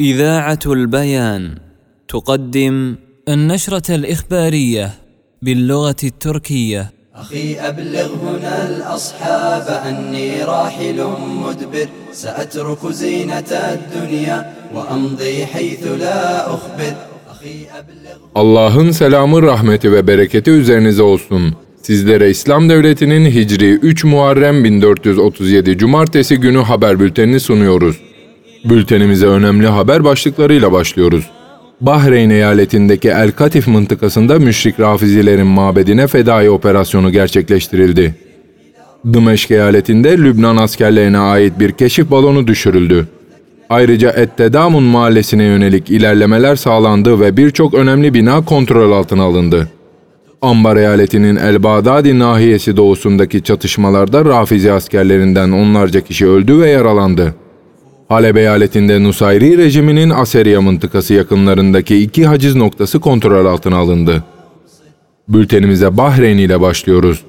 إذاعة البيان تقدم النشرة الإخبارية باللغة التركية أخي أبلغ هنا الأصحاب أني راحل مدبر سأترك زينة الدنيا وأمضي حيث لا أخبر أخي أبلغ Allah'ın selamı, rahmeti ve bereketi üzerinize olsun. Sizlere İslam Devleti'nin Hicri 3 Muharrem 1437 Cumartesi günü haber bültenini sunuyoruz. Bültenimize önemli haber başlıklarıyla başlıyoruz. Bahreyn eyaletindeki El Katif mıntıkasında müşrik rafizilerin mabedine fedai operasyonu gerçekleştirildi. Dımeşk eyaletinde Lübnan askerlerine ait bir keşif balonu düşürüldü. Ayrıca Ettedamun mahallesine yönelik ilerlemeler sağlandı ve birçok önemli bina kontrol altına alındı. Ambar eyaletinin El Bağdadi nahiyesi doğusundaki çatışmalarda Rafizi askerlerinden onlarca kişi öldü ve yaralandı. Halep eyaletinde Nusayri rejiminin Aseriya mıntıkası yakınlarındaki iki haciz noktası kontrol altına alındı. Bültenimize Bahreyn ile başlıyoruz.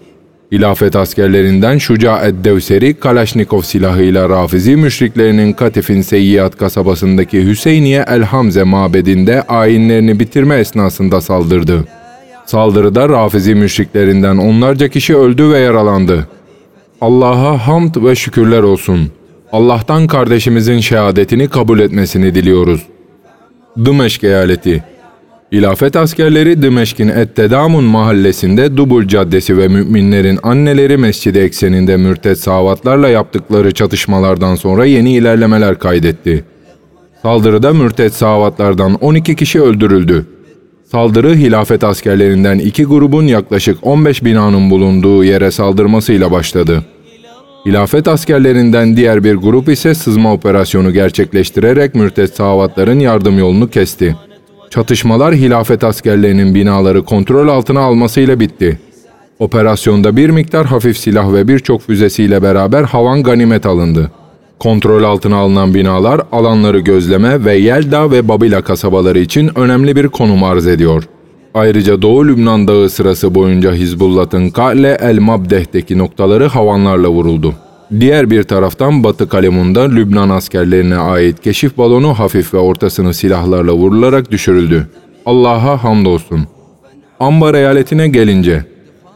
Hilafet askerlerinden Şuca Eddevseri Kalaşnikov silahıyla Rafizi müşriklerinin Katif'in Seyyiyat kasabasındaki Hüseyniye El Hamze mabedinde ayinlerini bitirme esnasında saldırdı. Saldırıda Rafizi müşriklerinden onlarca kişi öldü ve yaralandı. Allah'a hamd ve şükürler olsun. Allah'tan kardeşimizin şehadetini kabul etmesini diliyoruz. Dımeşk eyaleti Hilafet askerleri Dımeşk'in Ettedamun mahallesinde Dubul Caddesi ve müminlerin anneleri mescidi ekseninde mürtet savatlarla yaptıkları çatışmalardan sonra yeni ilerlemeler kaydetti. Saldırıda mürtet savatlardan 12 kişi öldürüldü. Saldırı hilafet askerlerinden iki grubun yaklaşık 15 binanın bulunduğu yere saldırmasıyla başladı. Hilafet askerlerinden diğer bir grup ise sızma operasyonu gerçekleştirerek mürtet savatların yardım yolunu kesti. Çatışmalar hilafet askerlerinin binaları kontrol altına almasıyla bitti. Operasyonda bir miktar hafif silah ve birçok füzesiyle beraber havan ganimet alındı. Kontrol altına alınan binalar alanları gözleme ve Yelda ve Babila kasabaları için önemli bir konum arz ediyor. Ayrıca Doğu Lübnan Dağı sırası boyunca Hizbullah'ın Kale el Mabdeh'teki noktaları havanlarla vuruldu. Diğer bir taraftan Batı Kalemun'da Lübnan askerlerine ait keşif balonu hafif ve ortasını silahlarla vurularak düşürüldü. Allah'a hamdolsun. Ambar eyaletine gelince,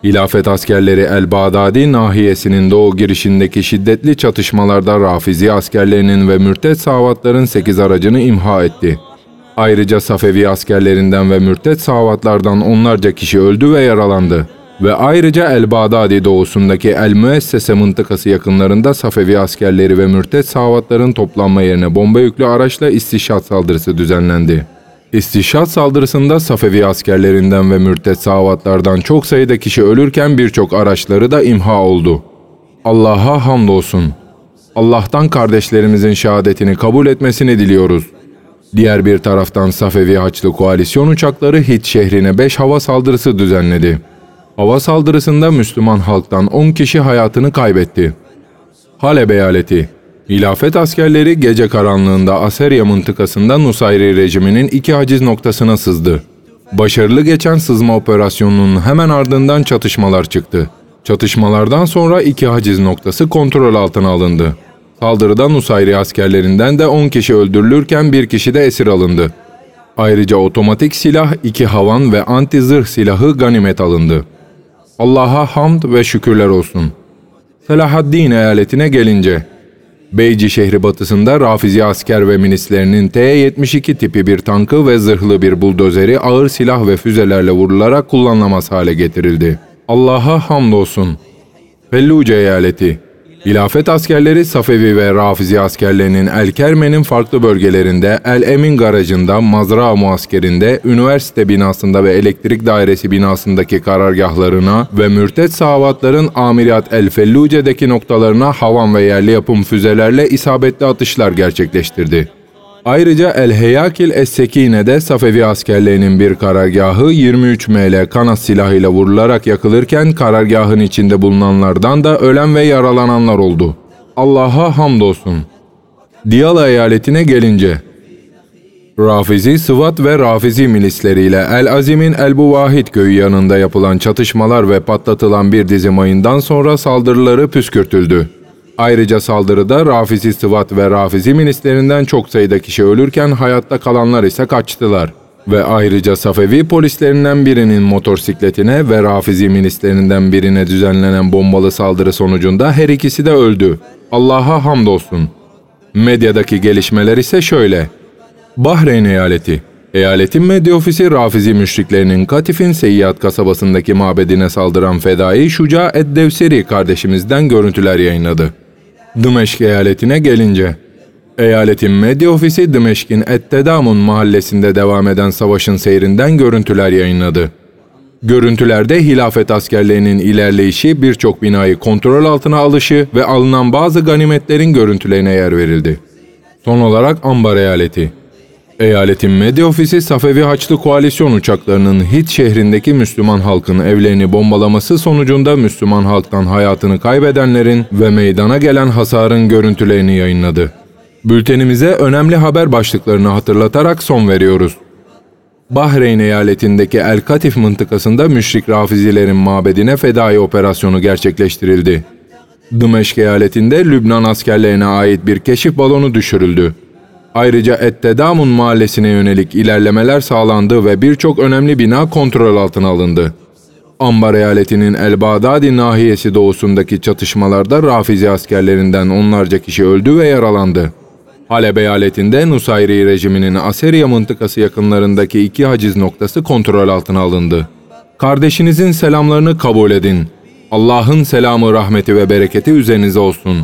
Hilafet askerleri El Bağdadi nahiyesinin doğu girişindeki şiddetli çatışmalarda Rafizi askerlerinin ve mürtet savatların 8 aracını imha etti. Ayrıca Safevi askerlerinden ve mürtet savatlardan onlarca kişi öldü ve yaralandı. Ve ayrıca El Bağdadi doğusundaki El Müessese mıntıkası yakınlarında Safevi askerleri ve mürtet savatların toplanma yerine bomba yüklü araçla istişat saldırısı düzenlendi. İstişat saldırısında Safevi askerlerinden ve mürtet savatlardan çok sayıda kişi ölürken birçok araçları da imha oldu. Allah'a hamdolsun. Allah'tan kardeşlerimizin şehadetini kabul etmesini diliyoruz. Diğer bir taraftan Safevi Haçlı koalisyon uçakları Hit şehrine 5 hava saldırısı düzenledi. Hava saldırısında Müslüman halktan 10 kişi hayatını kaybetti. Halep eyaleti Hilafet askerleri gece karanlığında Aseriya mıntıkasında Nusayri rejiminin iki haciz noktasına sızdı. Başarılı geçen sızma operasyonunun hemen ardından çatışmalar çıktı. Çatışmalardan sonra iki haciz noktası kontrol altına alındı. Saldırıda Nusayri askerlerinden de 10 kişi öldürülürken bir kişi de esir alındı. Ayrıca otomatik silah, iki havan ve anti zırh silahı ganimet alındı. Allah'a hamd ve şükürler olsun. Selahaddin eyaletine gelince, Beyci şehri batısında Rafizi asker ve minislerinin T-72 tipi bir tankı ve zırhlı bir buldozeri ağır silah ve füzelerle vurularak kullanılamaz hale getirildi. Allah'a hamdolsun. Felluce eyaleti Hilafet askerleri Safevi ve Rafizi askerlerinin El Kerme'nin farklı bölgelerinde, El Emin garajında, Mazra muaskerinde, üniversite binasında ve elektrik dairesi binasındaki karargahlarına ve mürtet savatların Amiriyat El Felluce'deki noktalarına havan ve yerli yapım füzelerle isabetli atışlar gerçekleştirdi. Ayrıca El Heyakil Es-Sekine'de Safevi askerlerinin bir karargahı 23 ML kanat silahıyla vurularak yakılırken karargahın içinde bulunanlardan da ölen ve yaralananlar oldu. Allah'a hamdolsun. Diyala eyaletine gelince Rafizi, Sıvat ve Rafizi milisleriyle El Azim'in El Buvahid köyü yanında yapılan çatışmalar ve patlatılan bir dizi mayından sonra saldırıları püskürtüldü. Ayrıca saldırıda Rafizi Sıvat ve Rafizi milislerinden çok sayıda kişi ölürken hayatta kalanlar ise kaçtılar. Ve ayrıca Safevi polislerinden birinin motosikletine ve Rafizi milislerinden birine düzenlenen bombalı saldırı sonucunda her ikisi de öldü. Allah'a hamdolsun. Medyadaki gelişmeler ise şöyle. Bahreyn eyaleti Eyaletin medya ofisi Rafizi müşriklerinin Katif'in Seyyat kasabasındaki mabedine saldıran fedai Şuca Eddevseri kardeşimizden görüntüler yayınladı. Dımeşk eyaletine gelince, eyaletin medya ofisi Dımeşk'in Ettedamun mahallesinde devam eden savaşın seyrinden görüntüler yayınladı. Görüntülerde hilafet askerlerinin ilerleyişi, birçok binayı kontrol altına alışı ve alınan bazı ganimetlerin görüntülerine yer verildi. Son olarak Ambar eyaleti. Eyaletin medya ofisi Safevi Haçlı Koalisyon uçaklarının Hit şehrindeki Müslüman halkın evlerini bombalaması sonucunda Müslüman halktan hayatını kaybedenlerin ve meydana gelen hasarın görüntülerini yayınladı. Bültenimize önemli haber başlıklarını hatırlatarak son veriyoruz. Bahreyn eyaletindeki El Katif mıntıkasında müşrik rafizilerin mabedine fedai operasyonu gerçekleştirildi. Dımeşk eyaletinde Lübnan askerlerine ait bir keşif balonu düşürüldü. Ayrıca Ettedamun mahallesine yönelik ilerlemeler sağlandı ve birçok önemli bina kontrol altına alındı. Ambar eyaletinin El Bağdadi nahiyesi doğusundaki çatışmalarda Rafizi askerlerinden onlarca kişi öldü ve yaralandı. Halep eyaletinde Nusayri rejiminin Aseriya mıntıkası yakınlarındaki iki haciz noktası kontrol altına alındı. Kardeşinizin selamlarını kabul edin. Allah'ın selamı, rahmeti ve bereketi üzerinize olsun.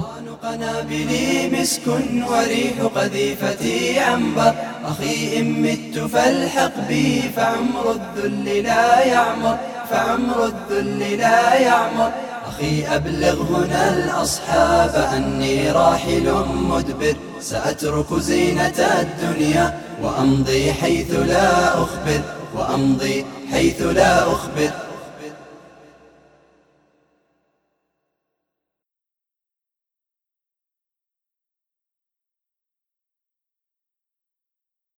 مسك وريح قذيفتي عنبر أخي إن مت فالحق بي فعمر الذل لا يعمر. فعمر الذل لا يعمر. أخي أبلغ هنا الأصحاب أني راحل مدبر. سأترك زينة الدنيا وأمضي حيث لا أخبر. وأمضي حيث لا أخبر.